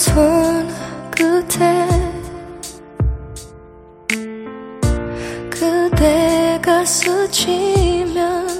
손끝에 그대가 스치면